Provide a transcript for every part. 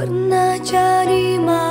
वर्णाचारी मा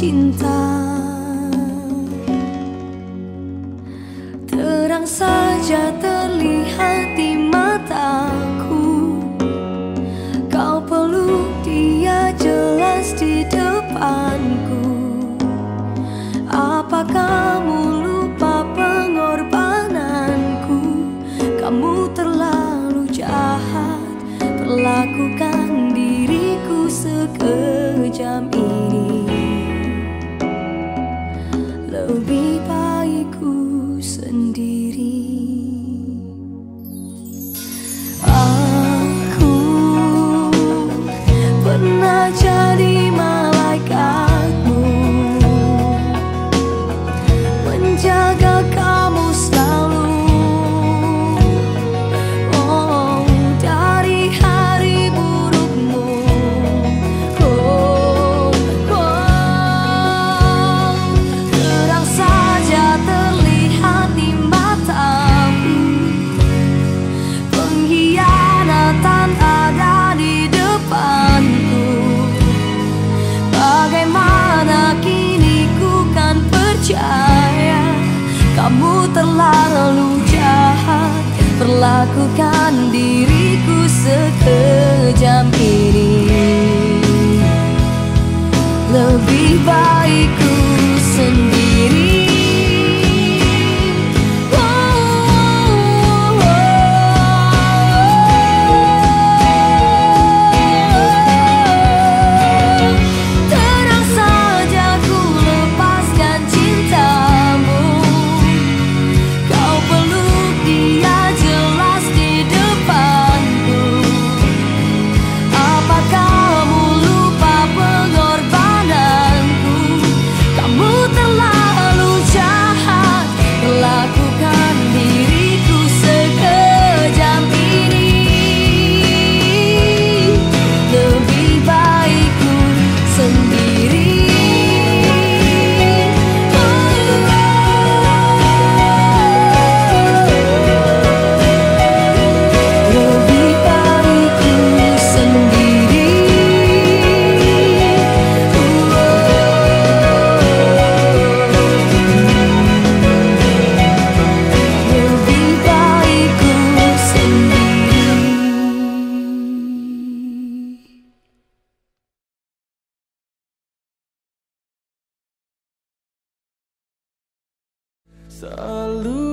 cinta. Terang saja terlihat di mataku. Kau peluk dia jelas di depanku. Apa kamu lupa pengorbananku? Kamu terlalu jahat Perlakukan diriku sekejam terlalu jahat Perlakukan diriku sekejam ini. Lebih baik Salud.